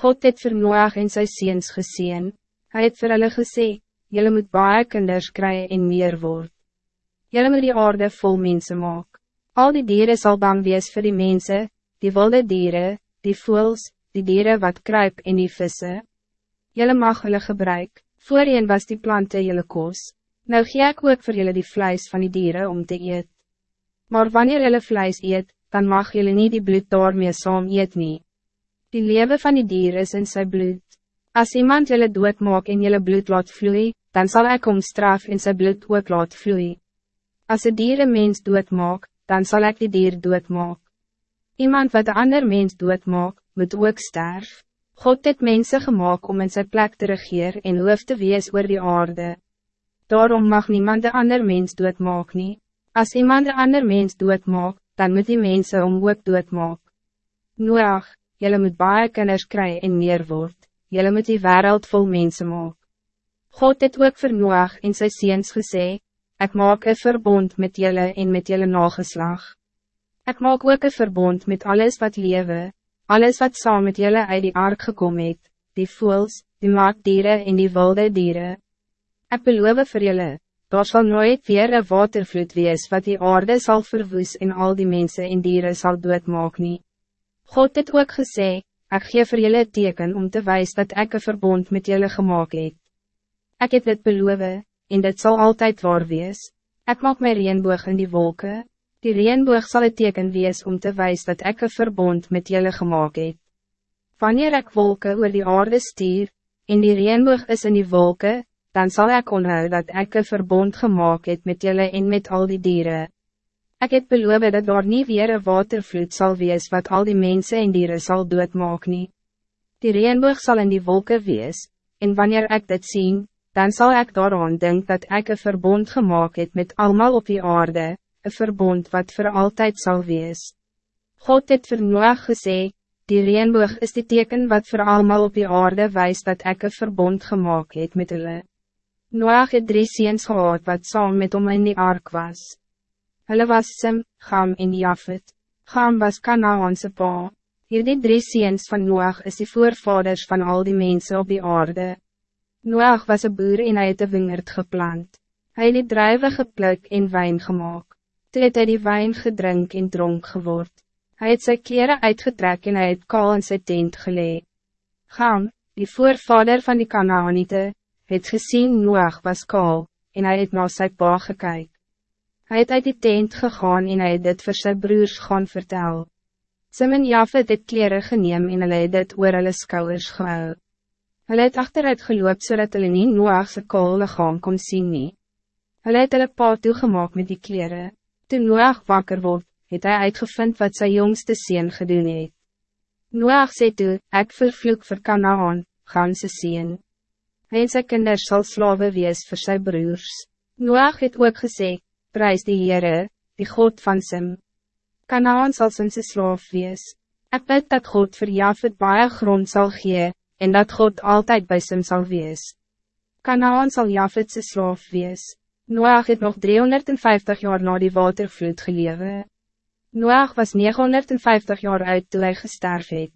God het vir Noach en sy seens geseen. Hij het vir hulle gesê, Julle moet baie kinders kry en meer word. Julle moet die aarde vol mensen maak. Al die dieren zal bang wees vir die mensen, die wilde dieren, die voels, die dieren wat kruip en die vissen. Julle mag hulle gebruik, voorheen was die planten julle kos. Nou gee ek ook vir julle die vlijs van die dieren om te eet. Maar wanneer julle vlijs eet, dan mag julle niet die bloed daarmee saam eet nie. Die leven van die dier is in zijn bloed. Als iemand jullie doet maak en jullie bloed laat vloeien, dan zal ik om straf in zijn bloed ook laat vloeien. Als een dier een mens doet maak, dan zal ik die dier doet maak. Iemand wat een ander mens doet maak, moet ook sterf. God het mensen gemaakt om in zijn plek te regeren en hoof te wees oor die aarde. Daarom mag niemand een ander mens doet maak nie. Als iemand een ander mens doet maak, dan moet die mensen om ook doet maak. Noach, Jelle moet baie kinders kry en meer word, Jelle moet die wereld vol mensen maak. God het ook vir Noach en sy seens gesê, Ek maak een verbond met jelle en met jelle nageslag. Ik maak ook een verbond met alles wat lewe, alles wat saam met jelle uit die ark gekom het, die voels, die maakdieren en die wilde dieren. Ik beloof vir jelle, daar sal nooit weer een watervloed wees wat die aarde zal verwoes en al die mensen en dieren zal doodmaak nie. God het ook gesê, ek gee vir julle teken om te wijzen dat ik een verbond met julle gemaakt het. Ek het dit beloof, en dit zal altijd waar wees. Ek maak my reenboog in die wolken. Die reenboog zal het teken wees om te wijzen dat ik een verbond met julle gemaakt het. Wanneer ik wolken oor die aarde stier, en die reenboog is in die wolken, dan zal ik onthou dat ik een verbond gemaakt het met julle en met al die dieren. Ik het beloof dat daar niet weer een watervloed zal wees wat al die mensen en dieren zal doodmaak nie. Die reenboog zal in die wolken wees, en wanneer ik dit zie, dan zal ik daaraan denken dat ik een verbond gemaakt het met allemaal op die aarde, een verbond wat voor altijd zal wees. God het vir Noach gesê, die reenboog is die teken wat voor allemaal op die aarde wijst dat ik een verbond gemaakt het met hulle. Noach het drie ziens gehad wat saam met hom in die ark was. Hulle was Sim, Gam en Jafet. Gam was Kanaanse pa. Hierdie drie seens van Noach is die voorvaders van al die mensen op die aarde. Noach was een boer en hy het een wingerd geplant. Hij het die druive gepluk en wijn gemaakt. Toe het hy die wijn gedrink en dronk geword. Hij het sy kleren uitgetrek en hy het kaal in sy tent gelee. Gam, die voorvader van die Kanaanite, het gezien Noach was kaal, en hij het na sy pa gekyk. Hij het uit die tent gegaan en hy het dit vir sy broers gaan vertel. Sim en Jaf het kleren geneem en hulle het dit oor hulle skouwers gehou. Hulle het achteruit geloop zodat hulle nie Noachse kool lichaam kon sien nie. Hulle het hulle pa toegemaak met die kleren. Toen Noach wakker word, het hij uitgevind wat zijn jongste sien gedoen het. Noach sê toe, ek vervloek vir Kanaan, ganse sien. Hy en sy kinders sal slawe wees vir sy broers. Noach het ook gezegd, Prijs die Heere, die God van Sim. Kanaan sal sin sy slaaf wees. Ek bid dat God vir Jafet baie grond zal gee, en dat God altijd bij Sim zal wees. Kanaan zal Jafet sy slaaf wees. Noach het nog 350 jaar na die watervloed gelewe. Noach was 950 jaar oud toen hij gesterf het.